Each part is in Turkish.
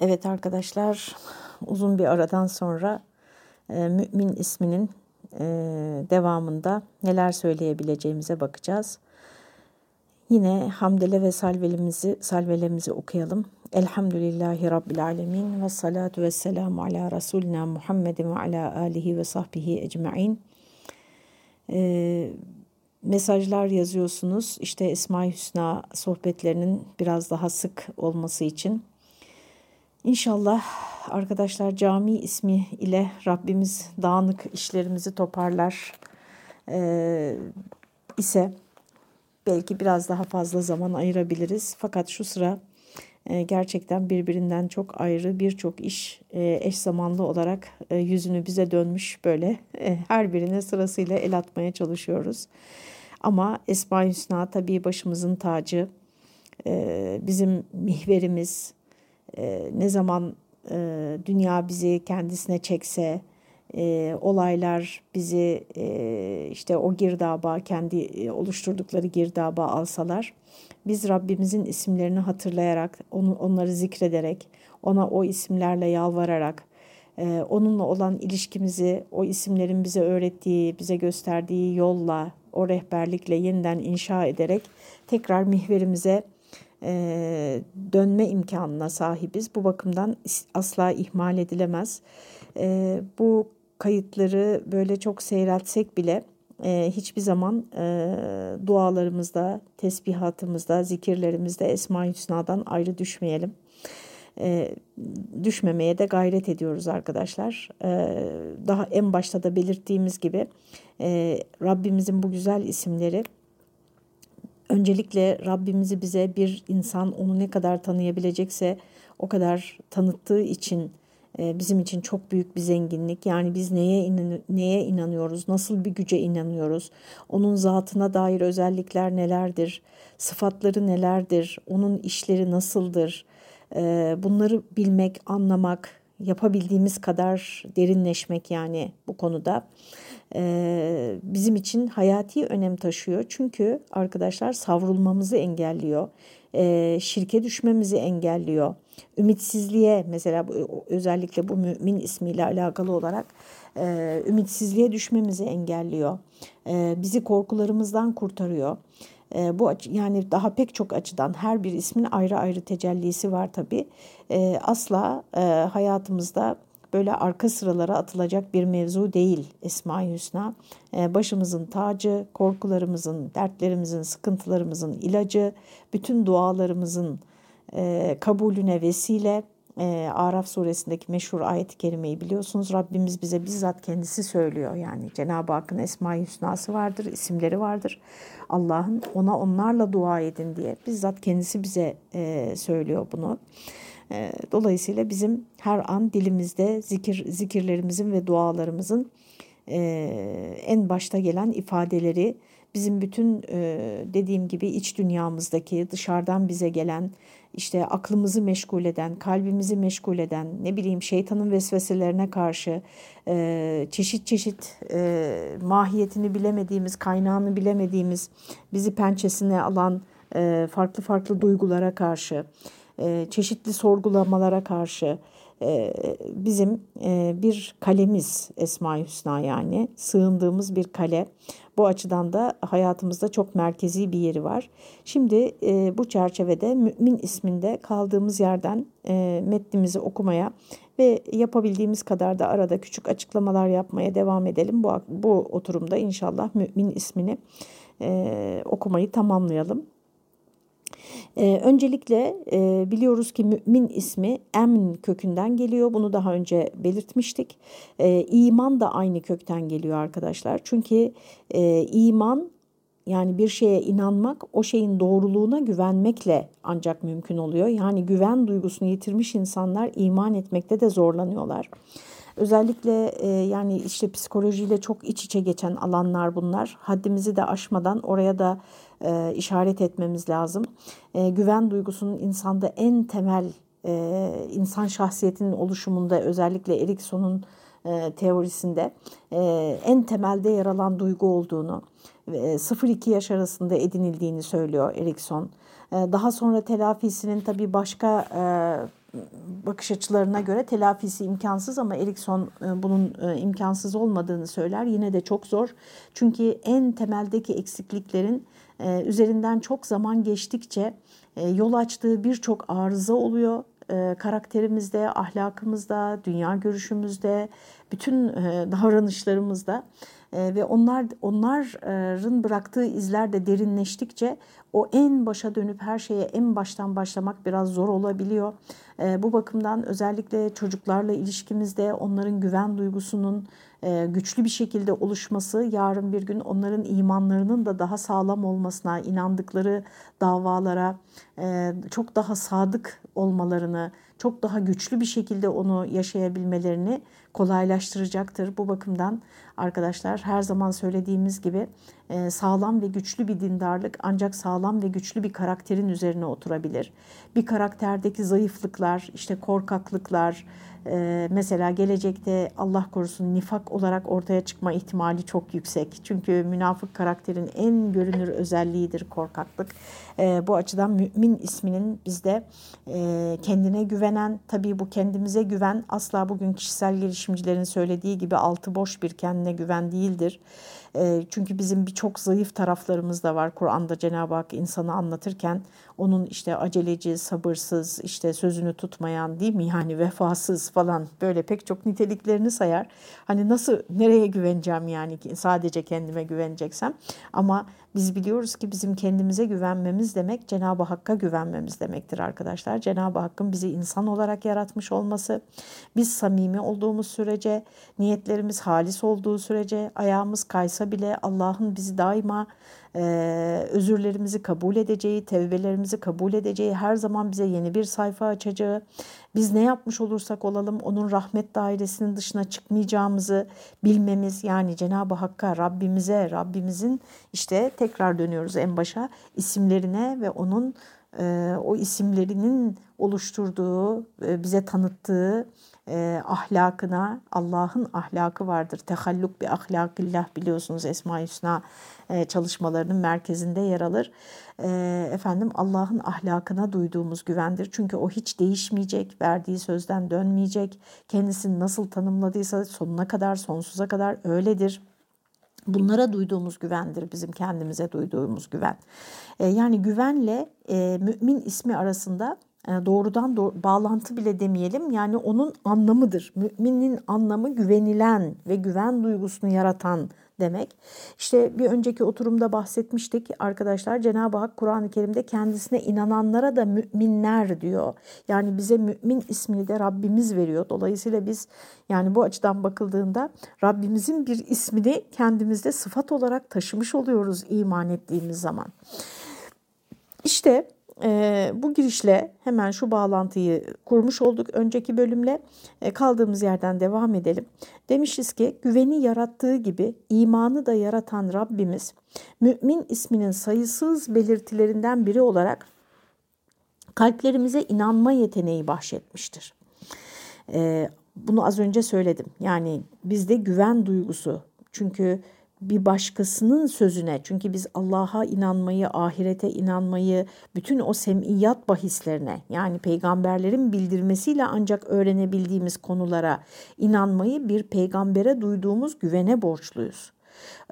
Evet arkadaşlar uzun bir aradan sonra e, Mümin isminin e, devamında neler söyleyebileceğimize bakacağız. Yine hamdele ve salvelimizi, salvelemizi okuyalım. Elhamdülillahi Rabbil Alemin ve salatu ve selamu ala Resulina Muhammedin ve ala alihi ve sahbihi ecma'in. Ee, mesajlar yazıyorsunuz. İşte Esma-i Hüsna sohbetlerinin biraz daha sık olması için İnşallah arkadaşlar cami ismi ile Rabbimiz dağınık işlerimizi toparlar ee, ise belki biraz daha fazla zaman ayırabiliriz. Fakat şu sıra e, gerçekten birbirinden çok ayrı birçok iş e, eş zamanlı olarak e, yüzünü bize dönmüş böyle e, her birine sırasıyla el atmaya çalışıyoruz. Ama Esma-i Hüsna tabii başımızın tacı, e, bizim mihverimiz, e, ne zaman e, dünya bizi kendisine çekse, e, olaylar bizi e, işte o girdaba, kendi e, oluşturdukları girdaba alsalar, biz Rabbimizin isimlerini hatırlayarak, onu, onları zikrederek, ona o isimlerle yalvararak, e, onunla olan ilişkimizi o isimlerin bize öğrettiği, bize gösterdiği yolla, o rehberlikle yeniden inşa ederek tekrar mihverimize e, dönme imkanına sahibiz. Bu bakımdan asla ihmal edilemez. E, bu kayıtları böyle çok seyretsek bile e, hiçbir zaman e, dualarımızda, tesbihatımızda, zikirlerimizde Esma-i Hüsna'dan ayrı düşmeyelim. E, düşmemeye de gayret ediyoruz arkadaşlar. E, daha en başta da belirttiğimiz gibi e, Rabbimizin bu güzel isimleri öncelikle Rabbimizi bize bir insan onu ne kadar tanıyabilecekse o kadar tanıttığı için e, bizim için çok büyük bir zenginlik. Yani biz neye inan neye inanıyoruz? Nasıl bir güce inanıyoruz? Onun zatına dair özellikler nelerdir? Sıfatları nelerdir? Onun işleri nasıldır? E, bunları bilmek, anlamak, yapabildiğimiz kadar derinleşmek yani bu konuda bizim için hayati önem taşıyor. Çünkü arkadaşlar savrulmamızı engelliyor, e, şirke düşmemizi engelliyor, ümitsizliğe mesela özellikle bu mümin ismiyle alakalı olarak e, ümitsizliğe düşmemizi engelliyor, e, bizi korkularımızdan kurtarıyor. E, bu yani daha pek çok açıdan her bir ismin ayrı ayrı tecellisi var tabi. E, asla e, hayatımızda böyle arka sıralara atılacak bir mevzu değil Esma-i Hüsna. E, başımızın tacı, korkularımızın, dertlerimizin, sıkıntılarımızın ilacı, bütün dualarımızın e, kabulüne vesile. E, Araf suresindeki meşhur ayet-i kerimeyi biliyorsunuz. Rabbimiz bize bizzat kendisi söylüyor. Yani Cenab-ı Hakk'ın Esma-i Hüsna'sı vardır, isimleri vardır. Allah'ın ona onlarla dua edin diye bizzat kendisi bize e, söylüyor bunu. E, dolayısıyla bizim her an dilimizde zikir zikirlerimizin ve dualarımızın e, en başta gelen ifadeleri bizim bütün e, dediğim gibi iç dünyamızdaki dışarıdan bize gelen işte aklımızı meşgul eden, kalbimizi meşgul eden, ne bileyim şeytanın vesveselerine karşı e, çeşit çeşit mahiyetini bilemediğimiz, kaynağını bilemediğimiz, bizi pençesine alan farklı farklı duygulara karşı, e, çeşitli sorgulamalara karşı e, bizim e, bir kalemiz Esma-i Hüsna yani sığındığımız bir kale. Bu açıdan da hayatımızda çok merkezi bir yeri var. Şimdi bu çerçevede Mümin isminde kaldığımız yerden metnimizi okumaya ve yapabildiğimiz kadar da arada küçük açıklamalar yapmaya devam edelim. Bu, bu oturumda inşallah Mümin ismini okumayı tamamlayalım. Ee, öncelikle e, biliyoruz ki mümin ismi emn kökünden geliyor. Bunu daha önce belirtmiştik. E, iman da aynı kökten geliyor arkadaşlar. Çünkü e, iman yani bir şeye inanmak o şeyin doğruluğuna güvenmekle ancak mümkün oluyor. Yani güven duygusunu yitirmiş insanlar iman etmekte de zorlanıyorlar. Özellikle e, yani işte psikolojiyle çok iç içe geçen alanlar bunlar. Haddimizi de aşmadan oraya da e, işaret etmemiz lazım. E, güven duygusunun insanda en temel e, insan şahsiyetinin oluşumunda özellikle Erikson'un e, teorisinde e, en temelde yer alan duygu olduğunu, e, 0-2 yaş arasında edinildiğini söylüyor Erikson. Daha sonra telafisinin tabii başka bakış açılarına göre telafisi imkansız ama Erikson bunun imkansız olmadığını söyler. Yine de çok zor. Çünkü en temeldeki eksikliklerin üzerinden çok zaman geçtikçe yol açtığı birçok arıza oluyor karakterimizde, ahlakımızda, dünya görüşümüzde, bütün davranışlarımızda ve onlar onların bıraktığı izler de derinleştikçe o en başa dönüp her şeye en baştan başlamak biraz zor olabiliyor. Bu bakımdan özellikle çocuklarla ilişkimizde onların güven duygusunun güçlü bir şekilde oluşması yarın bir gün onların imanlarının da daha sağlam olmasına, inandıkları davalara çok daha sadık olmalarını, çok daha güçlü bir şekilde onu yaşayabilmelerini kolaylaştıracaktır. Bu bakımdan arkadaşlar her zaman söylediğimiz gibi sağlam ve güçlü bir dindarlık ancak sağlam ve güçlü bir karakterin üzerine oturabilir. Bir karakterdeki zayıflıklar, işte korkaklıklar, mesela gelecekte Allah korusun nifak olarak ortaya çıkma ihtimali çok yüksek. Çünkü münafık karakterin en görünür özelliğidir korkaklık. Bu açıdan mümin isminin bizde kendine güvenen, tabii bu kendimize güven asla bugün kişisel gelişimcilerin söylediği gibi altı boş bir kendine güven değildir. Çünkü bizim birçok zayıf taraflarımız da var. Kur'an'da Cenab-ı Hak insanı anlatırken onun işte aceleci, sabırsız, işte sözünü tutmayan değil mi? Yani vefasız falan böyle pek çok niteliklerini sayar. Hani nasıl nereye güveneceğim yani sadece kendime güveneceksem. Ama biz biliyoruz ki bizim kendimize güvenmemiz demek Cenab-ı Hakk'a güvenmemiz demektir arkadaşlar. Cenab-ı Hakk'ın bizi insan olarak yaratmış olması, biz samimi olduğumuz sürece, niyetlerimiz halis olduğu sürece, ayağımız kaysa bile Allah'ın bizi daima e, özürlerimizi kabul edeceği, tevbelerimizi kabul edeceği, her zaman bize yeni bir sayfa açacağı, biz ne yapmış olursak olalım onun rahmet dairesinin dışına çıkmayacağımızı bilmemiz yani Cenab-ı Hakk'a, Rabbimize, Rabbimizin işte tekrar dönüyoruz en başa isimlerine ve onun e, o isimlerinin oluşturduğu, e, bize tanıttığı e, ahlakına, Allah'ın ahlakı vardır. Tehalluk bir ahlakillah biliyorsunuz Esma-i Hüsna e, çalışmalarının merkezinde yer alır. E, efendim Allah'ın ahlakına duyduğumuz güvendir. Çünkü o hiç değişmeyecek, verdiği sözden dönmeyecek. Kendisini nasıl tanımladıysa sonuna kadar, sonsuza kadar öyledir. Bunlara duyduğumuz güvendir bizim kendimize duyduğumuz güven. Yani güvenle mümin ismi arasında doğrudan doğru, bağlantı bile demeyelim yani onun anlamıdır. Müminin anlamı güvenilen ve güven duygusunu yaratan demek. İşte bir önceki oturumda bahsetmiştik arkadaşlar Cenab-ı Hak Kur'an-ı Kerim'de kendisine inananlara da müminler diyor. Yani bize mümin ismini de Rabbimiz veriyor. Dolayısıyla biz yani bu açıdan bakıldığında Rabbimizin bir ismini kendimizde sıfat olarak taşımış oluyoruz iman ettiğimiz zaman. İşte e, bu girişle hemen şu bağlantıyı kurmuş olduk önceki bölümle e, kaldığımız yerden devam edelim. Demişiz ki güveni yarattığı gibi imanı da yaratan Rabbimiz mümin isminin sayısız belirtilerinden biri olarak kalplerimize inanma yeteneği bahşetmiştir. E, bunu az önce söyledim. Yani bizde güven duygusu çünkü bir başkasının sözüne çünkü biz Allah'a inanmayı, ahirete inanmayı, bütün o semiyat bahislerine yani peygamberlerin bildirmesiyle ancak öğrenebildiğimiz konulara inanmayı bir peygambere duyduğumuz güvene borçluyuz.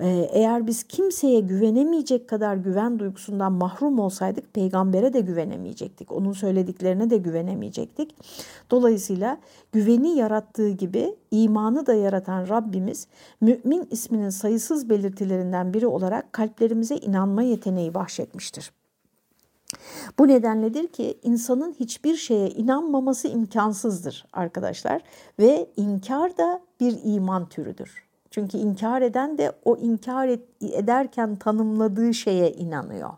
Ee, eğer biz kimseye güvenemeyecek kadar güven duygusundan mahrum olsaydık peygambere de güvenemeyecektik. Onun söylediklerine de güvenemeyecektik. Dolayısıyla güveni yarattığı gibi imanı da yaratan Rabbimiz mümin isminin sayısız belirtilerinden biri olarak kalplerimize inanma yeteneği bahşetmiştir. Bu nedenledir ki insanın hiçbir şeye inanmaması imkansızdır arkadaşlar ve inkar da bir iman türüdür. Çünkü inkar eden de o inkar ederken tanımladığı şeye inanıyor.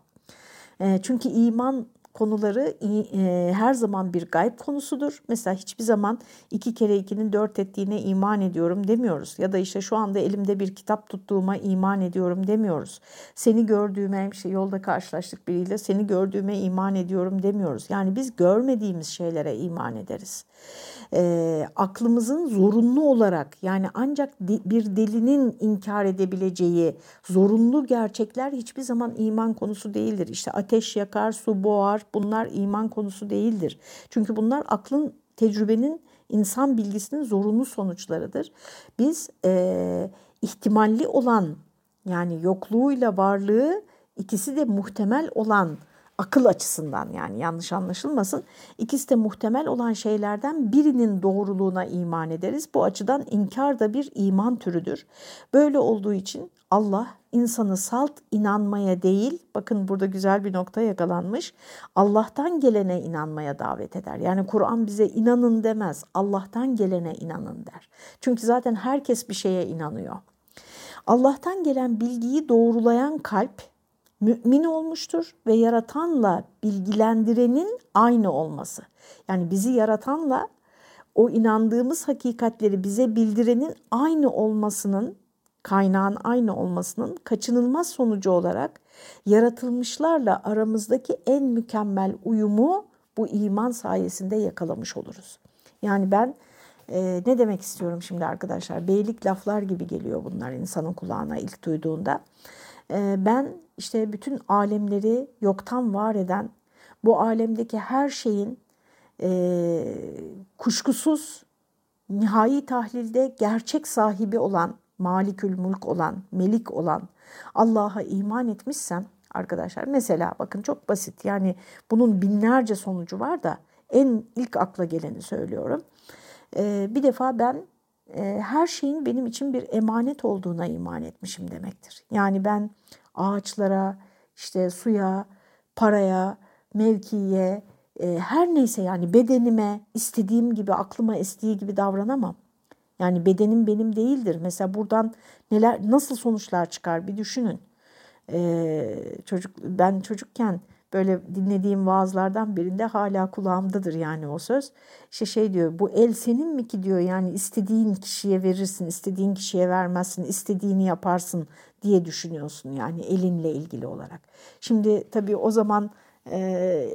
Çünkü iman konuları e, her zaman bir gayb konusudur. Mesela hiçbir zaman iki kere ikinin dört ettiğine iman ediyorum demiyoruz. Ya da işte şu anda elimde bir kitap tuttuğuma iman ediyorum demiyoruz. Seni gördüğüme, işte yolda karşılaştık biriyle seni gördüğüme iman ediyorum demiyoruz. Yani biz görmediğimiz şeylere iman ederiz e, aklımızın zorunlu olarak yani ancak bir delinin inkar edebileceği zorunlu gerçekler hiçbir zaman iman konusu değildir. İşte ateş yakar, su boğar bunlar iman konusu değildir. Çünkü bunlar aklın, tecrübenin, insan bilgisinin zorunlu sonuçlarıdır. Biz e, ihtimalli olan yani yokluğuyla varlığı ikisi de muhtemel olan akıl açısından yani yanlış anlaşılmasın. İkisi de muhtemel olan şeylerden birinin doğruluğuna iman ederiz. Bu açıdan inkar da bir iman türüdür. Böyle olduğu için Allah insanı salt inanmaya değil, bakın burada güzel bir nokta yakalanmış, Allah'tan gelene inanmaya davet eder. Yani Kur'an bize inanın demez, Allah'tan gelene inanın der. Çünkü zaten herkes bir şeye inanıyor. Allah'tan gelen bilgiyi doğrulayan kalp mümin olmuştur ve yaratanla bilgilendirenin aynı olması. Yani bizi yaratanla o inandığımız hakikatleri bize bildirenin aynı olmasının, kaynağın aynı olmasının kaçınılmaz sonucu olarak yaratılmışlarla aramızdaki en mükemmel uyumu bu iman sayesinde yakalamış oluruz. Yani ben e, ne demek istiyorum şimdi arkadaşlar? Beylik laflar gibi geliyor bunlar insanın kulağına ilk duyduğunda. E, ben işte bütün alemleri yoktan var eden, bu alemdeki her şeyin e, kuşkusuz nihai tahlilde gerçek sahibi olan, malikül mulk olan, melik olan Allah'a iman etmişsem arkadaşlar mesela bakın çok basit yani bunun binlerce sonucu var da en ilk akla geleni söylüyorum. Ee, bir defa ben e, her şeyin benim için bir emanet olduğuna iman etmişim demektir. Yani ben ağaçlara, işte suya, paraya, mevkiye, e, her neyse yani bedenime istediğim gibi aklıma estiği gibi davranamam. Yani bedenim benim değildir. Mesela buradan neler nasıl sonuçlar çıkar bir düşünün. Ee, çocuk ben çocukken böyle dinlediğim vaazlardan birinde hala kulağımdadır yani o söz. İşte şey diyor bu el senin mi ki diyor yani istediğin kişiye verirsin, istediğin kişiye vermezsin, istediğini yaparsın diye düşünüyorsun yani elinle ilgili olarak. Şimdi tabii o zaman e,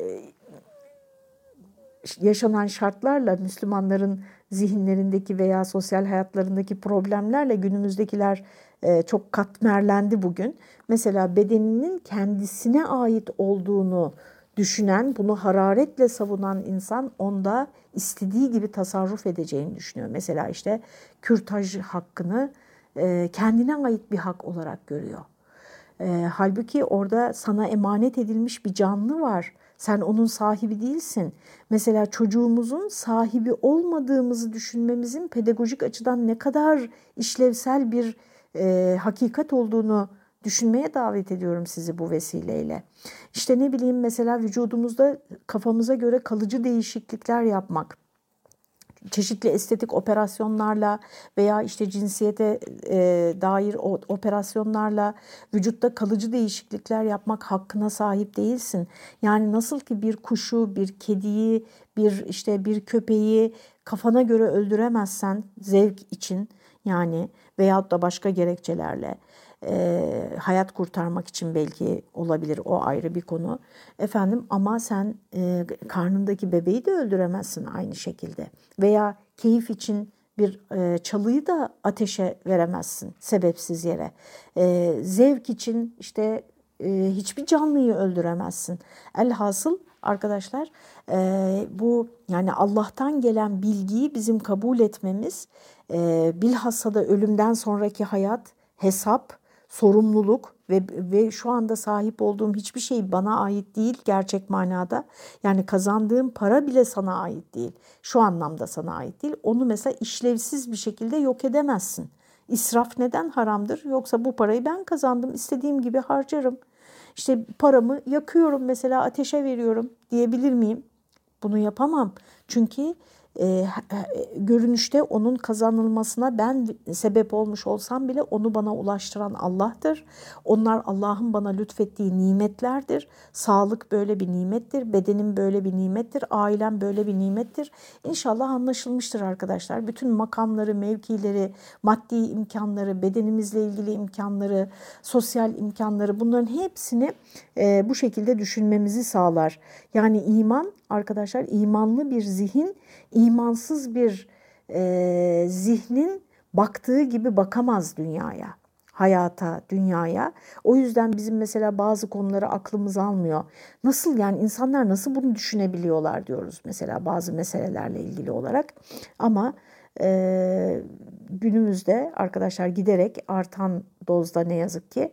yaşanan şartlarla Müslümanların zihinlerindeki veya sosyal hayatlarındaki problemlerle günümüzdekiler e, çok katmerlendi bugün. Mesela bedeninin kendisine ait olduğunu düşünen, bunu hararetle savunan insan onda istediği gibi tasarruf edeceğini düşünüyor. Mesela işte kürtaj hakkını e, kendine ait bir hak olarak görüyor. E, halbuki orada sana emanet edilmiş bir canlı var. Sen onun sahibi değilsin. Mesela çocuğumuzun sahibi olmadığımızı düşünmemizin pedagojik açıdan ne kadar işlevsel bir e, hakikat olduğunu düşünmeye davet ediyorum sizi bu vesileyle. İşte ne bileyim mesela vücudumuzda kafamıza göre kalıcı değişiklikler yapmak çeşitli estetik operasyonlarla veya işte cinsiyete e, dair o, operasyonlarla vücutta kalıcı değişiklikler yapmak hakkına sahip değilsin. Yani nasıl ki bir kuşu, bir kediyi, bir işte bir köpeği kafana göre öldüremezsen zevk için yani veyahut da başka gerekçelerle e, hayat kurtarmak için belki olabilir o ayrı bir konu. Efendim ama sen e, karnındaki bebeği de öldüremezsin aynı şekilde. Veya keyif için bir e, çalıyı da ateşe veremezsin sebepsiz yere. E, zevk için işte e, hiçbir canlıyı öldüremezsin. Elhasıl arkadaşlar e, bu yani Allah'tan gelen bilgiyi bizim kabul etmemiz e, bilhassa da ölümden sonraki hayat, hesap, sorumluluk ve, ve şu anda sahip olduğum hiçbir şey bana ait değil gerçek manada. Yani kazandığım para bile sana ait değil. Şu anlamda sana ait değil. Onu mesela işlevsiz bir şekilde yok edemezsin. İsraf neden haramdır? Yoksa bu parayı ben kazandım, istediğim gibi harcarım. İşte paramı yakıyorum mesela ateşe veriyorum diyebilir miyim? Bunu yapamam. Çünkü e, görünüşte onun kazanılmasına ben sebep olmuş olsam bile onu bana ulaştıran Allah'tır. Onlar Allah'ın bana lütfettiği nimetlerdir. Sağlık böyle bir nimettir, bedenim böyle bir nimettir, ailem böyle bir nimettir. İnşallah anlaşılmıştır arkadaşlar. Bütün makamları, mevkileri, maddi imkanları, bedenimizle ilgili imkanları, sosyal imkanları bunların hepsini e, bu şekilde düşünmemizi sağlar. Yani iman arkadaşlar imanlı bir zihin imansız bir e, zihnin baktığı gibi bakamaz dünyaya, hayata, dünyaya. O yüzden bizim mesela bazı konuları aklımız almıyor. Nasıl yani insanlar nasıl bunu düşünebiliyorlar diyoruz mesela bazı meselelerle ilgili olarak. Ama e, günümüzde arkadaşlar giderek artan dozda ne yazık ki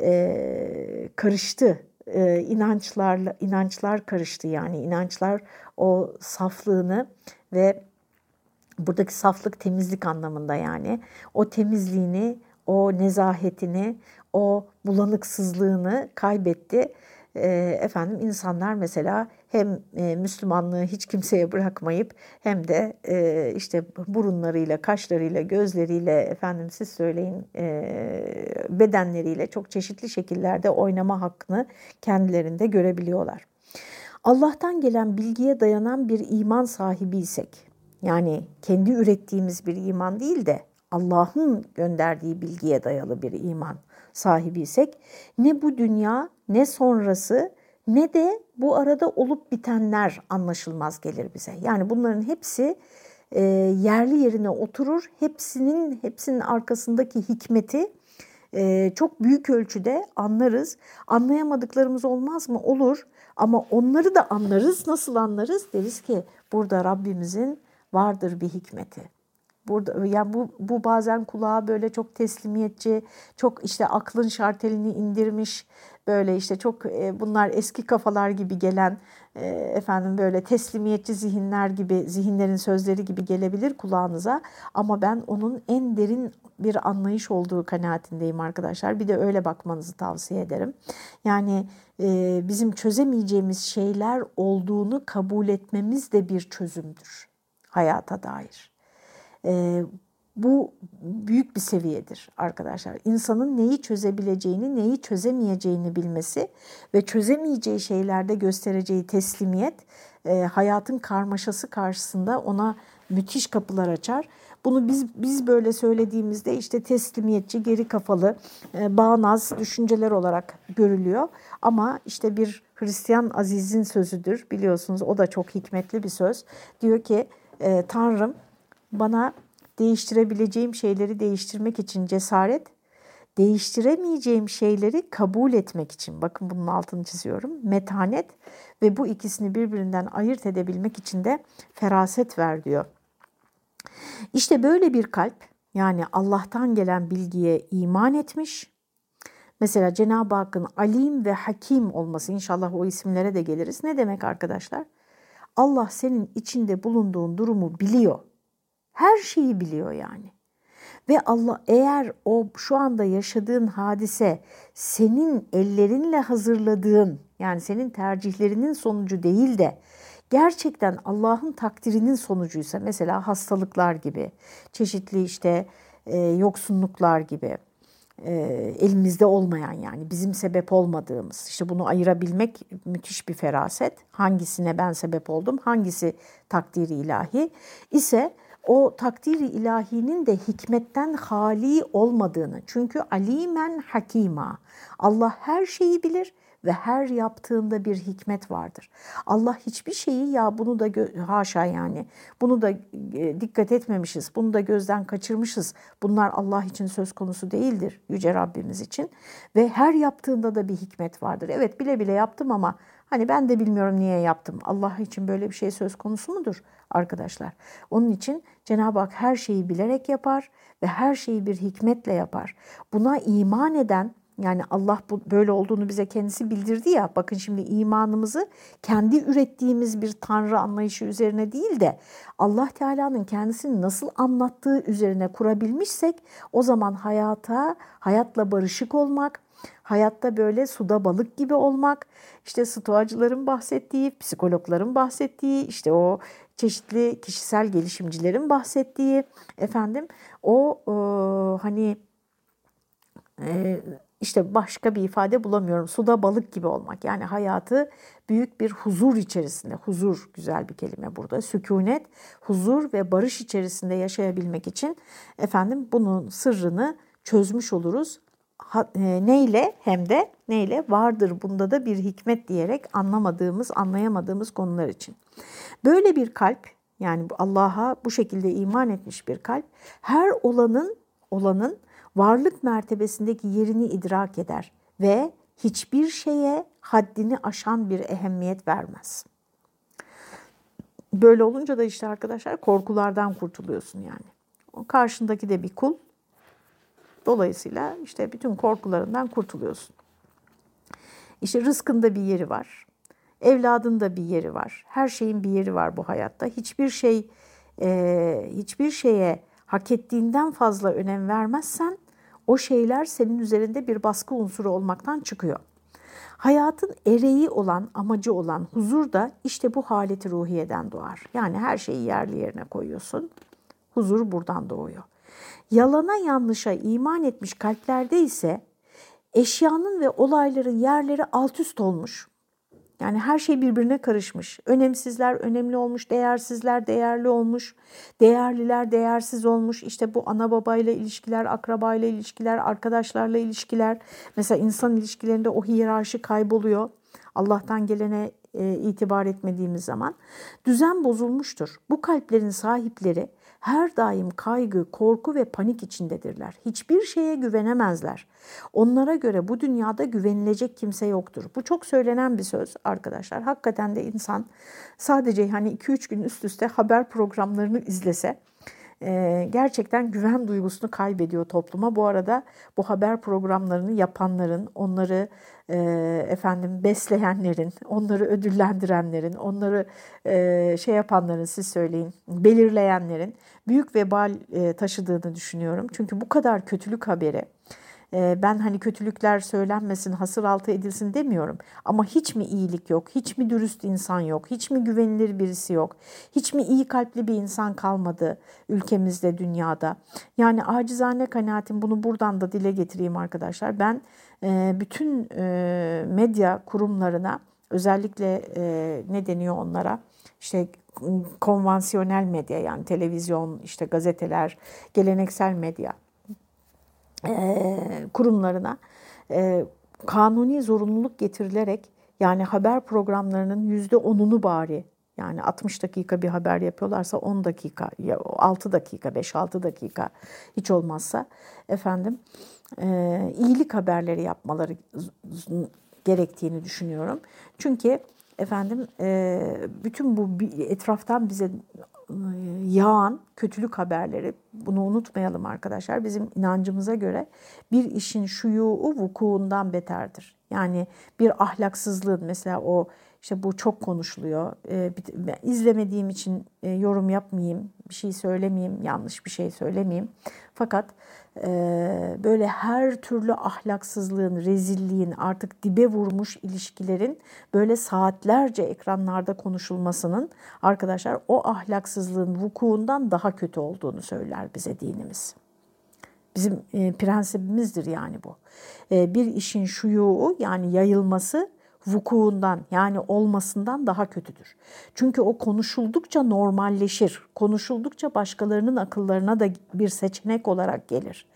e, karıştı e, inançlarla inançlar karıştı yani inançlar o saflığını ve buradaki saflık temizlik anlamında yani o temizliğini, o nezahetini, o bulanıksızlığını kaybetti. E, efendim insanlar mesela hem e, Müslümanlığı hiç kimseye bırakmayıp hem de e, işte burunlarıyla, kaşlarıyla, gözleriyle efendim siz söyleyin e, bedenleriyle çok çeşitli şekillerde oynama hakkını kendilerinde görebiliyorlar. Allah'tan gelen bilgiye dayanan bir iman sahibiysek, yani kendi ürettiğimiz bir iman değil de Allah'ın gönderdiği bilgiye dayalı bir iman sahibiysek ne bu dünya ne sonrası ne de bu arada olup bitenler anlaşılmaz gelir bize. Yani bunların hepsi e, yerli yerine oturur. Hepsinin hepsinin arkasındaki hikmeti e, çok büyük ölçüde anlarız. Anlayamadıklarımız olmaz mı? Olur. Ama onları da anlarız. Nasıl anlarız? Deriz ki burada Rabbimizin vardır bir hikmeti. Burada yani bu bu bazen kulağa böyle çok teslimiyetçi, çok işte aklın şartelini indirmiş böyle işte çok e, bunlar eski kafalar gibi gelen e, efendim böyle teslimiyetçi zihinler gibi zihinlerin sözleri gibi gelebilir kulağınıza ama ben onun en derin bir anlayış olduğu kanaatindeyim arkadaşlar. Bir de öyle bakmanızı tavsiye ederim. Yani e, bizim çözemeyeceğimiz şeyler olduğunu kabul etmemiz de bir çözümdür hayata dair. E, bu büyük bir seviyedir arkadaşlar. İnsanın neyi çözebileceğini, neyi çözemeyeceğini bilmesi ve çözemeyeceği şeylerde göstereceği teslimiyet e, hayatın karmaşası karşısında ona müthiş kapılar açar. Bunu biz biz böyle söylediğimizde işte teslimiyetçi, geri kafalı, e, bağnaz düşünceler olarak görülüyor. Ama işte bir Hristiyan Aziz'in sözüdür biliyorsunuz o da çok hikmetli bir söz. Diyor ki e, Tanrım bana değiştirebileceğim şeyleri değiştirmek için cesaret, değiştiremeyeceğim şeyleri kabul etmek için, bakın bunun altını çiziyorum, metanet ve bu ikisini birbirinden ayırt edebilmek için de feraset ver diyor. İşte böyle bir kalp yani Allah'tan gelen bilgiye iman etmiş. Mesela Cenab-ı Hakk'ın alim ve hakim olması inşallah o isimlere de geliriz. Ne demek arkadaşlar? Allah senin içinde bulunduğun durumu biliyor. Her şeyi biliyor yani. Ve Allah eğer o şu anda yaşadığın hadise senin ellerinle hazırladığın yani senin tercihlerinin sonucu değil de gerçekten Allah'ın takdirinin sonucuysa mesela hastalıklar gibi, çeşitli işte e, yoksunluklar gibi e, elimizde olmayan yani bizim sebep olmadığımız işte bunu ayırabilmek müthiş bir feraset. Hangisine ben sebep oldum, hangisi takdiri ilahi ise o takdiri ilahinin de hikmetten hali olmadığını. Çünkü alimen hakima. Allah her şeyi bilir ve her yaptığında bir hikmet vardır. Allah hiçbir şeyi ya bunu da haşa yani bunu da e, dikkat etmemişiz, bunu da gözden kaçırmışız. Bunlar Allah için söz konusu değildir yüce Rabbimiz için ve her yaptığında da bir hikmet vardır. Evet bile bile yaptım ama hani ben de bilmiyorum niye yaptım. Allah için böyle bir şey söz konusu mudur arkadaşlar? Onun için Cenab-ı Hak her şeyi bilerek yapar ve her şeyi bir hikmetle yapar. Buna iman eden yani Allah bu böyle olduğunu bize kendisi bildirdi ya. Bakın şimdi imanımızı kendi ürettiğimiz bir tanrı anlayışı üzerine değil de Allah Teala'nın kendisini nasıl anlattığı üzerine kurabilmişsek o zaman hayata, hayatla barışık olmak, Hayatta böyle suda balık gibi olmak, işte stoacıların bahsettiği, psikologların bahsettiği, işte o çeşitli kişisel gelişimcilerin bahsettiği efendim o e, hani e, işte başka bir ifade bulamıyorum. Suda balık gibi olmak. Yani hayatı büyük bir huzur içerisinde. Huzur güzel bir kelime burada. Sükunet, huzur ve barış içerisinde yaşayabilmek için efendim bunun sırrını çözmüş oluruz. E, neyle hem de neyle vardır bunda da bir hikmet diyerek anlamadığımız, anlayamadığımız konular için. Böyle bir kalp yani Allah'a bu şekilde iman etmiş bir kalp her olanın olanın varlık mertebesindeki yerini idrak eder ve hiçbir şeye haddini aşan bir ehemmiyet vermez. Böyle olunca da işte arkadaşlar korkulardan kurtuluyorsun yani. O karşındaki de bir kul. Dolayısıyla işte bütün korkularından kurtuluyorsun. İşte rızkında bir yeri var. Evladın da bir yeri var. Her şeyin bir yeri var bu hayatta. Hiçbir şey e, hiçbir şeye hak ettiğinden fazla önem vermezsen o şeyler senin üzerinde bir baskı unsuru olmaktan çıkıyor. Hayatın ereği olan, amacı olan huzur da işte bu haleti ruhiyeden doğar. Yani her şeyi yerli yerine koyuyorsun. Huzur buradan doğuyor. Yalana yanlışa iman etmiş kalplerde ise eşyanın ve olayların yerleri alt üst olmuş. Yani her şey birbirine karışmış. Önemsizler önemli olmuş, değersizler değerli olmuş, değerliler değersiz olmuş. İşte bu ana babayla ilişkiler, akrabayla ilişkiler, arkadaşlarla ilişkiler. Mesela insan ilişkilerinde o hiyerarşi kayboluyor. Allah'tan gelene e, itibar etmediğimiz zaman düzen bozulmuştur. Bu kalplerin sahipleri her daim kaygı, korku ve panik içindedirler. Hiçbir şeye güvenemezler. Onlara göre bu dünyada güvenilecek kimse yoktur. Bu çok söylenen bir söz arkadaşlar. Hakikaten de insan sadece hani 2-3 gün üst üste haber programlarını izlese e, gerçekten güven duygusunu kaybediyor topluma. Bu arada bu haber programlarını yapanların, onları e, efendim besleyenlerin, onları ödüllendirenlerin, onları e, şey yapanların siz söyleyin, belirleyenlerin büyük vebal e, taşıdığını düşünüyorum. Çünkü bu kadar kötülük haberi ee, ben hani kötülükler söylenmesin, hasır altı edilsin demiyorum. Ama hiç mi iyilik yok, hiç mi dürüst insan yok, hiç mi güvenilir birisi yok, hiç mi iyi kalpli bir insan kalmadı ülkemizde, dünyada. Yani acizane kanaatim bunu buradan da dile getireyim arkadaşlar. Ben e, bütün e, medya kurumlarına özellikle e, ne deniyor onlara? İşte konvansiyonel medya yani televizyon, işte gazeteler, geleneksel medya kurumlarına kanuni zorunluluk getirilerek yani haber programlarının yüzde onunu bari yani 60 dakika bir haber yapıyorlarsa 10 dakika, 6 dakika, 5-6 dakika hiç olmazsa efendim iyilik haberleri yapmaları gerektiğini düşünüyorum. Çünkü efendim bütün bu etraftan bize yağan kötülük haberleri bunu unutmayalım arkadaşlar. Bizim inancımıza göre bir işin şuyuğu vukuundan beterdir. Yani bir ahlaksızlığın mesela o işte bu çok konuşuluyor. Ee, izlemediğim için e, yorum yapmayayım, bir şey söylemeyeyim, yanlış bir şey söylemeyeyim. Fakat e, böyle her türlü ahlaksızlığın, rezilliğin, artık dibe vurmuş ilişkilerin böyle saatlerce ekranlarda konuşulmasının arkadaşlar o ahlaksızlığın vukuundan daha kötü olduğunu söyler bize dinimiz. Bizim e, prensibimizdir yani bu. E, bir işin şuyuğu yani yayılması vukuundan yani olmasından daha kötüdür. Çünkü o konuşuldukça normalleşir. Konuşuldukça başkalarının akıllarına da bir seçenek olarak gelir.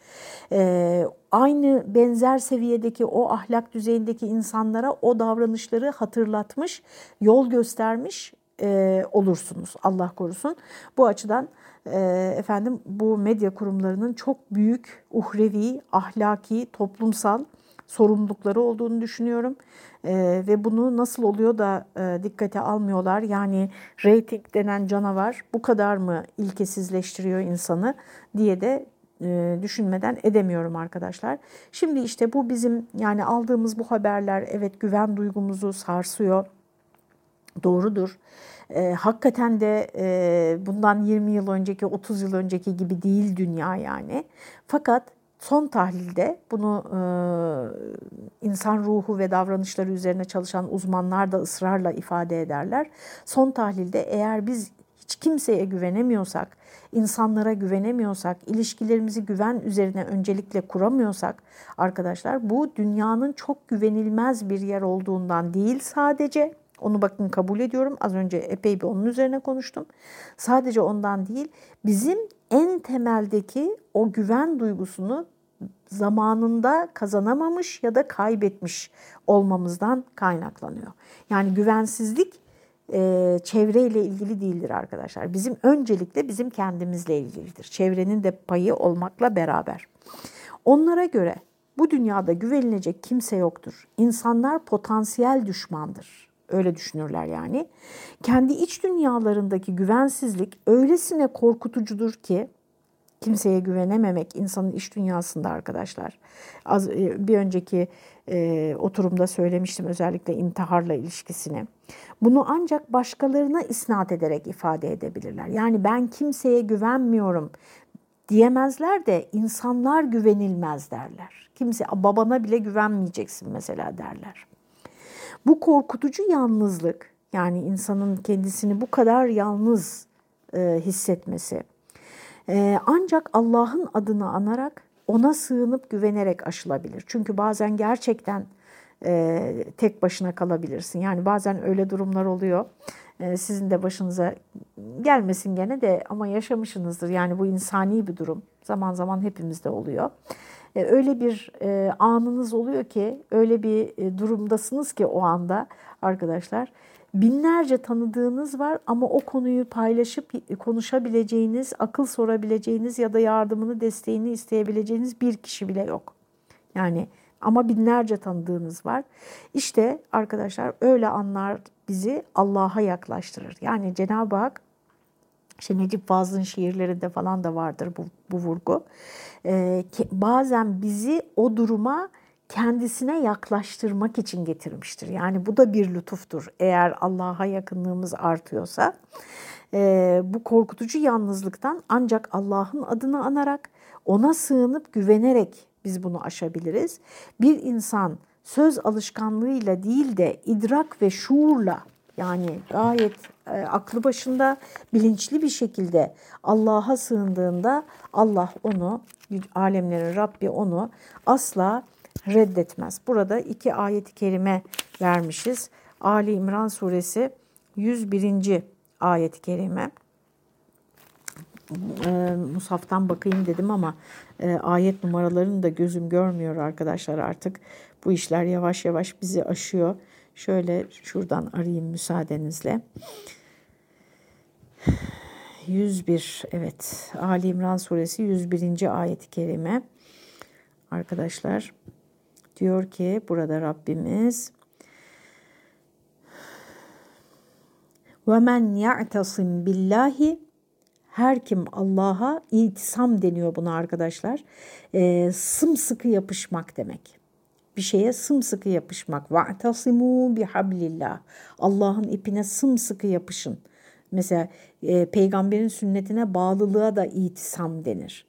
Ee, aynı benzer seviyedeki o ahlak düzeyindeki insanlara o davranışları hatırlatmış, yol göstermiş e, olursunuz. Allah korusun. Bu açıdan e, efendim bu medya kurumlarının çok büyük uhrevi, ahlaki, toplumsal sorumlulukları olduğunu düşünüyorum. E, ve bunu nasıl oluyor da e, dikkate almıyorlar? Yani rating denen canavar bu kadar mı ilkesizleştiriyor insanı diye de e, düşünmeden edemiyorum arkadaşlar. Şimdi işte bu bizim yani aldığımız bu haberler evet güven duygumuzu sarsıyor. Doğrudur. E, hakikaten de e, bundan 20 yıl önceki, 30 yıl önceki gibi değil dünya yani. Fakat Son tahlilde bunu e, insan ruhu ve davranışları üzerine çalışan uzmanlar da ısrarla ifade ederler. Son tahlilde eğer biz hiç kimseye güvenemiyorsak, insanlara güvenemiyorsak, ilişkilerimizi güven üzerine öncelikle kuramıyorsak arkadaşlar bu dünyanın çok güvenilmez bir yer olduğundan değil sadece onu bakın kabul ediyorum. Az önce epey bir onun üzerine konuştum. Sadece ondan değil, bizim en temeldeki o güven duygusunu zamanında kazanamamış ya da kaybetmiş olmamızdan kaynaklanıyor. Yani güvensizlik e, çevreyle ilgili değildir arkadaşlar. Bizim öncelikle bizim kendimizle ilgilidir. Çevrenin de payı olmakla beraber. Onlara göre bu dünyada güvenilecek kimse yoktur. İnsanlar potansiyel düşmandır. Öyle düşünürler yani. Kendi iç dünyalarındaki güvensizlik öylesine korkutucudur ki kimseye güvenememek insanın iş dünyasında arkadaşlar. Az e, bir önceki e, oturumda söylemiştim özellikle intiharla ilişkisini. Bunu ancak başkalarına isnat ederek ifade edebilirler. Yani ben kimseye güvenmiyorum diyemezler de insanlar güvenilmez derler. Kimse babana bile güvenmeyeceksin mesela derler. Bu korkutucu yalnızlık yani insanın kendisini bu kadar yalnız e, hissetmesi e, ancak Allah'ın adını anarak ona sığınıp güvenerek aşılabilir. Çünkü bazen gerçekten e, tek başına kalabilirsin. Yani bazen öyle durumlar oluyor. E, sizin de başınıza gelmesin gene de ama yaşamışsınızdır. Yani bu insani bir durum. Zaman zaman hepimizde oluyor. E, öyle bir e, anınız oluyor ki, öyle bir e, durumdasınız ki o anda arkadaşlar. Binlerce tanıdığınız var ama o konuyu paylaşıp konuşabileceğiniz, akıl sorabileceğiniz ya da yardımını, desteğini isteyebileceğiniz bir kişi bile yok. Yani ama binlerce tanıdığınız var. İşte arkadaşlar öyle anlar bizi Allah'a yaklaştırır. Yani Cenab-ı Hak işte Necip Fazıl'ın şiirlerinde falan da vardır bu, bu vurgu. Ee, bazen bizi o duruma kendisine yaklaştırmak için getirmiştir. Yani bu da bir lütuftur. Eğer Allah'a yakınlığımız artıyorsa e, bu korkutucu yalnızlıktan ancak Allah'ın adını anarak, ona sığınıp güvenerek biz bunu aşabiliriz. Bir insan söz alışkanlığıyla değil de idrak ve şuurla yani gayet e, aklı başında bilinçli bir şekilde Allah'a sığındığında Allah onu, alemlerin Rabbi onu asla reddetmez. Burada iki ayet-i kerime vermişiz. Ali İmran suresi 101. ayet-i kerime. E, Musaf'tan bakayım dedim ama e, ayet numaralarını da gözüm görmüyor arkadaşlar artık. Bu işler yavaş yavaş bizi aşıyor. Şöyle şuradan arayayım müsaadenizle. 101 evet Ali İmran suresi 101. ayet-i kerime arkadaşlar diyor ki burada Rabbimiz ve men ya'tasim billahi her kim Allah'a itisam deniyor buna arkadaşlar. E, sımsıkı yapışmak demek. Bir şeye sımsıkı yapışmak. Va'tasimu bihablillah. Allah'ın ipine sımsıkı yapışın. Mesela e, peygamberin sünnetine bağlılığa da itisam denir.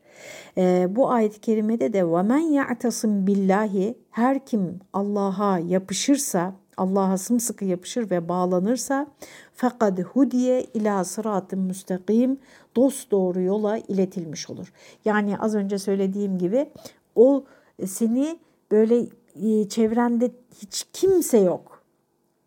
E, bu ayet-i kerimede de وَمَنْ يَعْتَصِمْ billahi her kim Allah'a yapışırsa, Allah'a sımsıkı yapışır ve bağlanırsa fakat hudiye ila sıratın müstakim dost doğru yola iletilmiş olur. Yani az önce söylediğim gibi o seni böyle e, çevrende hiç kimse yok.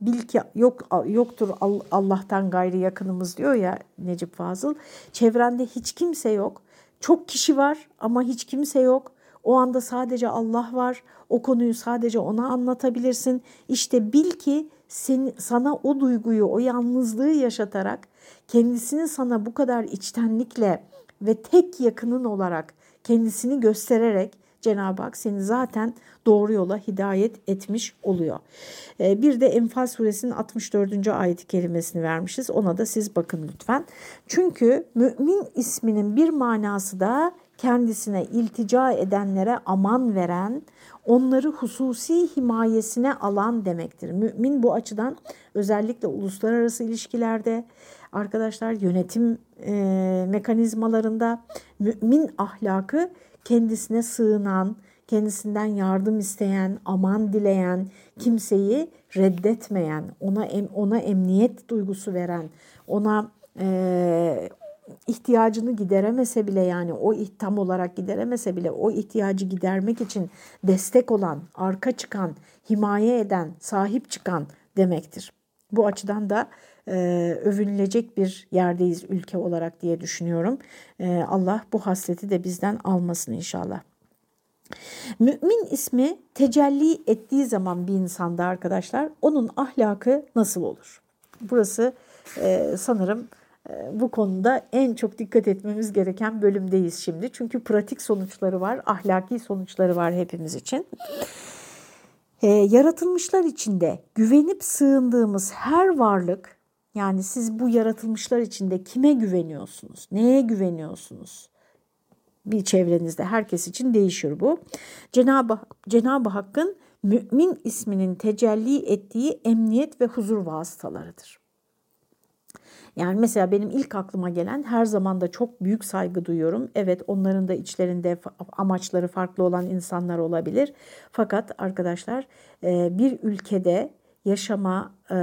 Bil ki yok yoktur Allah'tan gayri yakınımız diyor ya Necip Fazıl. Çevrende hiç kimse yok. Çok kişi var ama hiç kimse yok. O anda sadece Allah var. O konuyu sadece ona anlatabilirsin. İşte bil ki sen, sana o duyguyu, o yalnızlığı yaşatarak kendisini sana bu kadar içtenlikle ve tek yakının olarak kendisini göstererek Cenab-ı Hak seni zaten doğru yola hidayet etmiş oluyor. Ee, bir de Enfal suresinin 64. ayeti kelimesini vermişiz. Ona da siz bakın lütfen. Çünkü mümin isminin bir manası da kendisine iltica edenlere aman veren, onları hususi himayesine alan demektir. Mümin bu açıdan özellikle uluslararası ilişkilerde, arkadaşlar yönetim e, mekanizmalarında mümin ahlakı kendisine sığınan, kendisinden yardım isteyen, aman dileyen, kimseyi reddetmeyen, ona em, ona emniyet duygusu veren, ona e, ihtiyacını gideremese bile yani o tam olarak gideremese bile o ihtiyacı gidermek için destek olan, arka çıkan, himaye eden, sahip çıkan demektir. Bu açıdan da e, övünülecek bir yerdeyiz ülke olarak diye düşünüyorum. E, Allah bu hasleti de bizden almasın inşallah. Mümin ismi tecelli ettiği zaman bir insanda arkadaşlar onun ahlakı nasıl olur? Burası e, sanırım e, bu konuda en çok dikkat etmemiz gereken bölümdeyiz şimdi. Çünkü pratik sonuçları var, ahlaki sonuçları var hepimiz için. E, yaratılmışlar içinde güvenip sığındığımız her varlık, yani siz bu yaratılmışlar içinde kime güveniyorsunuz, neye güveniyorsunuz? Bir çevrenizde herkes için değişiyor bu. Cenab-ı Cenab-ı Hakk'ın mümin isminin tecelli ettiği emniyet ve huzur vasıtalarıdır. Yani mesela benim ilk aklıma gelen her zaman da çok büyük saygı duyuyorum. Evet onların da içlerinde amaçları farklı olan insanlar olabilir. Fakat arkadaşlar e, bir ülkede yaşama, e,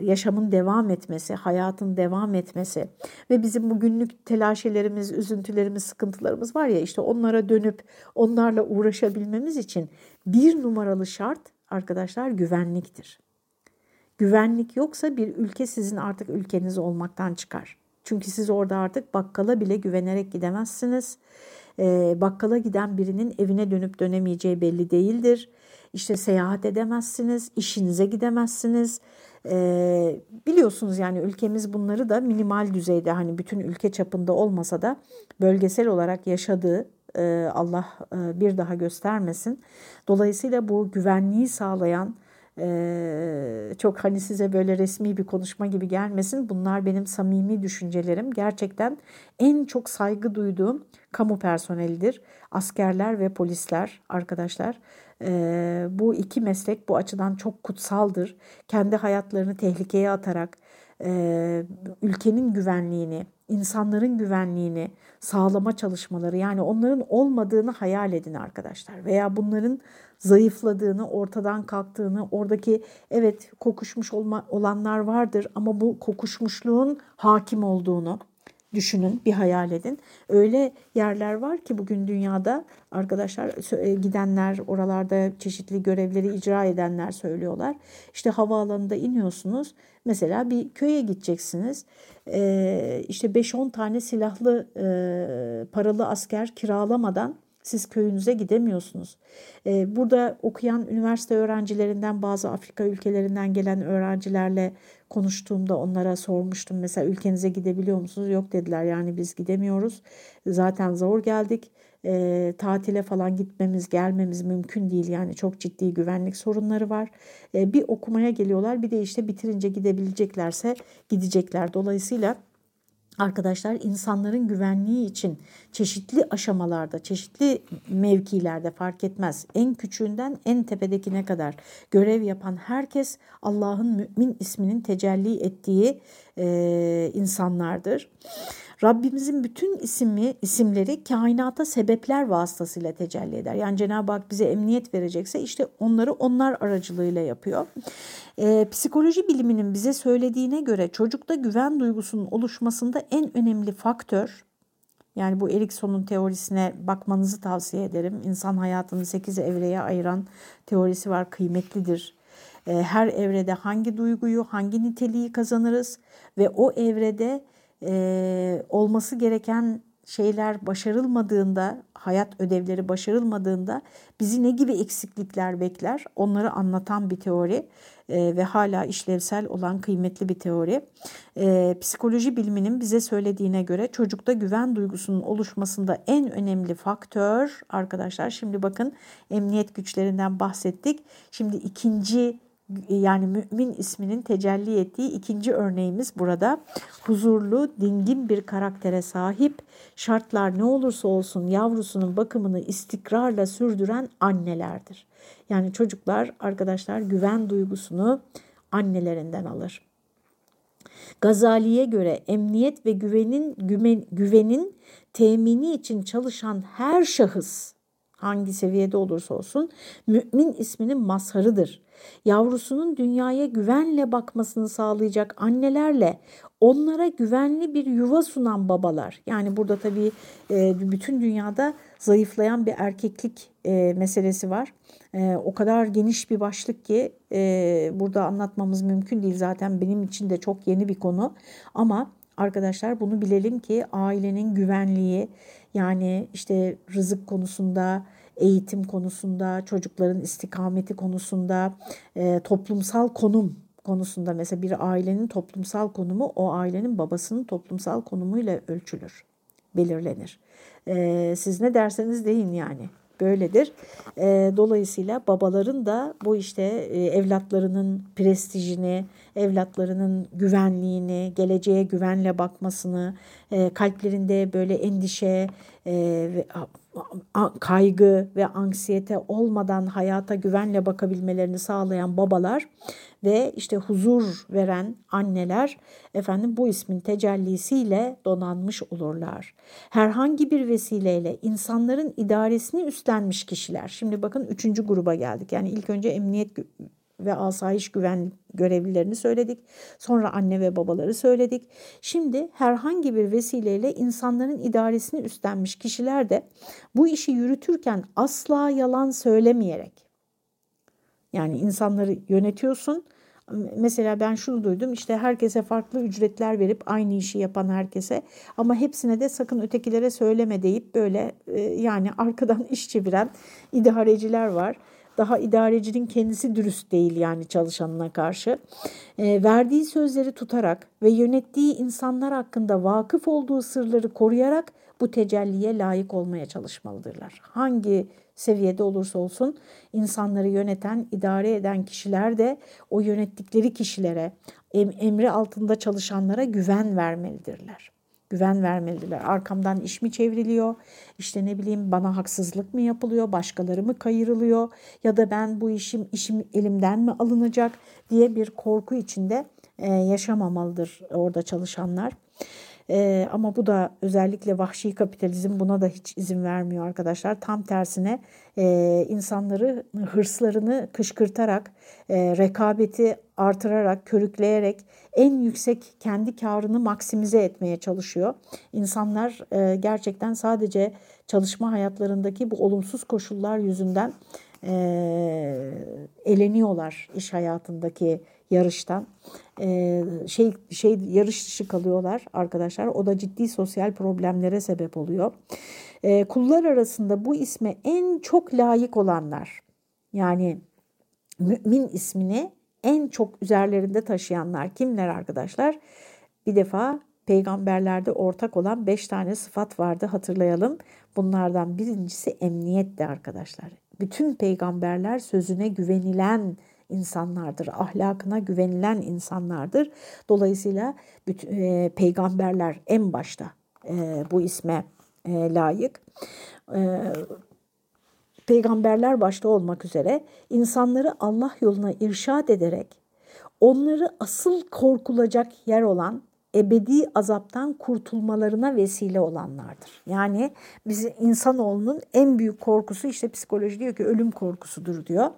yaşamın devam etmesi, hayatın devam etmesi ve bizim bugünlük telaşelerimiz, üzüntülerimiz, sıkıntılarımız var ya işte onlara dönüp onlarla uğraşabilmemiz için bir numaralı şart arkadaşlar güvenliktir. Güvenlik yoksa bir ülke sizin artık ülkeniz olmaktan çıkar. Çünkü siz orada artık bakkala bile güvenerek gidemezsiniz. Ee, bakkala giden birinin evine dönüp dönemeyeceği belli değildir. İşte seyahat edemezsiniz, işinize gidemezsiniz. Ee, biliyorsunuz yani ülkemiz bunları da minimal düzeyde hani bütün ülke çapında olmasa da bölgesel olarak yaşadığı e, Allah e, bir daha göstermesin. Dolayısıyla bu güvenliği sağlayan ee, çok hani size böyle resmi bir konuşma gibi gelmesin. Bunlar benim samimi düşüncelerim. Gerçekten en çok saygı duyduğum kamu personelidir. Askerler ve polisler arkadaşlar. Bu iki meslek bu açıdan çok kutsaldır. Kendi hayatlarını tehlikeye atarak ülkenin güvenliğini, insanların güvenliğini sağlama çalışmaları yani onların olmadığını hayal edin arkadaşlar veya bunların zayıfladığını, ortadan kalktığını, oradaki evet kokuşmuş olma, olanlar vardır ama bu kokuşmuşluğun hakim olduğunu düşünün, bir hayal edin. Öyle yerler var ki bugün dünyada arkadaşlar e, gidenler, oralarda çeşitli görevleri icra edenler söylüyorlar. İşte havaalanında iniyorsunuz. Mesela bir köye gideceksiniz. Ee, işte 5-10 tane silahlı e, paralı asker kiralamadan siz köyünüze gidemiyorsunuz. Ee, burada okuyan üniversite öğrencilerinden bazı Afrika ülkelerinden gelen öğrencilerle konuştuğumda onlara sormuştum. Mesela ülkenize gidebiliyor musunuz? Yok dediler yani biz gidemiyoruz. Zaten zor geldik. E, tatile falan gitmemiz gelmemiz mümkün değil yani çok ciddi güvenlik sorunları var. E, bir okumaya geliyorlar bir de işte bitirince gidebileceklerse gidecekler. Dolayısıyla arkadaşlar insanların güvenliği için çeşitli aşamalarda, çeşitli mevkilerde fark etmez. En küçüğünden en tepedekine kadar görev yapan herkes Allah'ın mümin isminin tecelli ettiği e, insanlardır. Rabbimizin bütün ismi, isimleri kainata sebepler vasıtasıyla tecelli eder. Yani Cenab-ı Hak bize emniyet verecekse işte onları onlar aracılığıyla yapıyor. Ee, psikoloji biliminin bize söylediğine göre çocukta güven duygusunun oluşmasında en önemli faktör yani bu Erikson'un teorisine bakmanızı tavsiye ederim. İnsan hayatını 8 evreye ayıran teorisi var, kıymetlidir. Her evrede hangi duyguyu, hangi niteliği kazanırız ve o evrede e, olması gereken şeyler başarılmadığında, hayat ödevleri başarılmadığında bizi ne gibi eksiklikler bekler? Onları anlatan bir teori e, ve hala işlevsel olan kıymetli bir teori. E, psikoloji biliminin bize söylediğine göre çocukta güven duygusunun oluşmasında en önemli faktör arkadaşlar şimdi bakın emniyet güçlerinden bahsettik. Şimdi ikinci yani mümin isminin tecelli ettiği ikinci örneğimiz burada. Huzurlu, dingin bir karaktere sahip, şartlar ne olursa olsun yavrusunun bakımını istikrarla sürdüren annelerdir. Yani çocuklar arkadaşlar güven duygusunu annelerinden alır. Gazali'ye göre emniyet ve güvenin güven, güvenin temini için çalışan her şahıs hangi seviyede olursa olsun mümin isminin mazharıdır. Yavrusunun dünyaya güvenle bakmasını sağlayacak annelerle onlara güvenli bir yuva sunan babalar. Yani burada tabii e, bütün dünyada zayıflayan bir erkeklik e, meselesi var. E, o kadar geniş bir başlık ki burada anlatmamız mümkün değil. Zaten benim için de çok yeni bir konu. Ama arkadaşlar bunu bilelim ki ailenin güvenliği yani işte rızık konusunda, eğitim konusunda, çocukların istikameti konusunda, e, toplumsal konum konusunda mesela bir ailenin toplumsal konumu o ailenin babasının toplumsal konumuyla ölçülür, belirlenir. E, siz ne derseniz deyin yani böyledir. E, dolayısıyla babaların da bu işte e, evlatlarının prestijini, evlatlarının güvenliğini, geleceğe güvenle bakmasını, e, kalplerinde böyle endişe e, kaygı ve anksiyete olmadan hayata güvenle bakabilmelerini sağlayan babalar ve işte huzur veren anneler efendim bu ismin tecellisiyle donanmış olurlar. Herhangi bir vesileyle insanların idaresini üstlenmiş kişiler. Şimdi bakın üçüncü gruba geldik. Yani ilk önce emniyet ve asayiş güvenlik görevlilerini söyledik. Sonra anne ve babaları söyledik. Şimdi herhangi bir vesileyle insanların idaresini üstlenmiş kişiler de bu işi yürütürken asla yalan söylemeyerek yani insanları yönetiyorsun. Mesela ben şunu duydum işte herkese farklı ücretler verip aynı işi yapan herkese ama hepsine de sakın ötekilere söyleme deyip böyle e, yani arkadan iş çeviren idareciler var daha idarecinin kendisi dürüst değil yani çalışanına karşı. E, verdiği sözleri tutarak ve yönettiği insanlar hakkında vakıf olduğu sırları koruyarak bu tecelliye layık olmaya çalışmalıdırlar. Hangi seviyede olursa olsun insanları yöneten, idare eden kişiler de o yönettikleri kişilere, em emri altında çalışanlara güven vermelidirler güven vermeliler. Arkamdan iş mi çevriliyor? İşte ne bileyim bana haksızlık mı yapılıyor? Başkaları mı kayırılıyor? Ya da ben bu işim işim elimden mi alınacak diye bir korku içinde e, yaşamamalıdır orada çalışanlar. Ee, ama bu da özellikle vahşi kapitalizm buna da hiç izin vermiyor arkadaşlar. Tam tersine e, insanları hırslarını kışkırtarak, e, rekabeti artırarak, körükleyerek en yüksek kendi karını maksimize etmeye çalışıyor. İnsanlar e, gerçekten sadece çalışma hayatlarındaki bu olumsuz koşullar yüzünden e, eleniyorlar iş hayatındaki yarıştan. E, şey şey yarış dışı kalıyorlar arkadaşlar. O da ciddi sosyal problemlere sebep oluyor. E, kullar arasında bu isme en çok layık olanlar yani mümin ismini en çok üzerlerinde taşıyanlar kimler arkadaşlar? Bir defa peygamberlerde ortak olan beş tane sıfat vardı hatırlayalım. Bunlardan birincisi emniyetti arkadaşlar. Bütün peygamberler sözüne güvenilen insanlardır, ahlakına güvenilen insanlardır. Dolayısıyla bütün, e, peygamberler en başta e, bu isme e, layık. E, peygamberler başta olmak üzere insanları Allah yoluna irşad ederek onları asıl korkulacak yer olan ebedi azaptan kurtulmalarına vesile olanlardır. Yani biz insanoğlunun en büyük korkusu işte psikoloji diyor ki ölüm korkusudur diyor.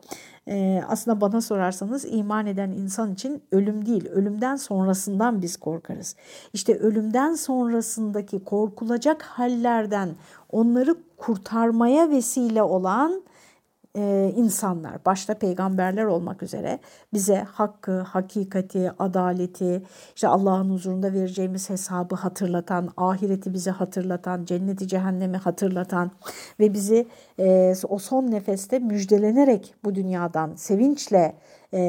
Ee, aslında bana sorarsanız iman eden insan için ölüm değil, ölümden sonrasından biz korkarız. İşte ölümden sonrasındaki korkulacak hallerden onları kurtarmaya vesile olan e, insanlar, başta peygamberler olmak üzere bize hakkı, hakikati, adaleti, işte Allah'ın huzurunda vereceğimiz hesabı hatırlatan, ahireti bize hatırlatan, cenneti cehennemi hatırlatan ve bizi e, o son nefeste müjdelenerek bu dünyadan sevinçle e,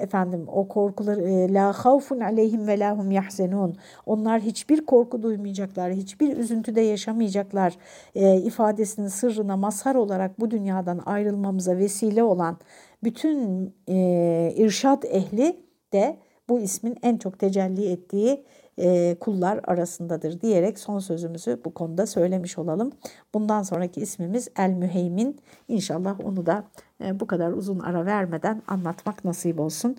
efendim o korkular e, la havfun aleyhim ve lahum yahzenun. Onlar hiçbir korku duymayacaklar, hiçbir üzüntüde yaşamayacaklar e, ifadesinin sırrına mazhar olarak bu dünyadan ayrılmamıza vesile olan bütün e, irşat ehli de bu ismin en çok tecelli ettiği e, kullar arasındadır diyerek son sözümüzü bu konuda söylemiş olalım. Bundan sonraki ismimiz El Müheymin. İnşallah onu da bu kadar uzun ara vermeden anlatmak nasip olsun.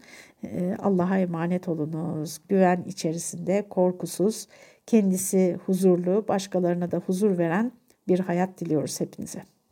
Allah'a emanet olunuz. Güven içerisinde, korkusuz, kendisi huzurlu, başkalarına da huzur veren bir hayat diliyoruz hepinize.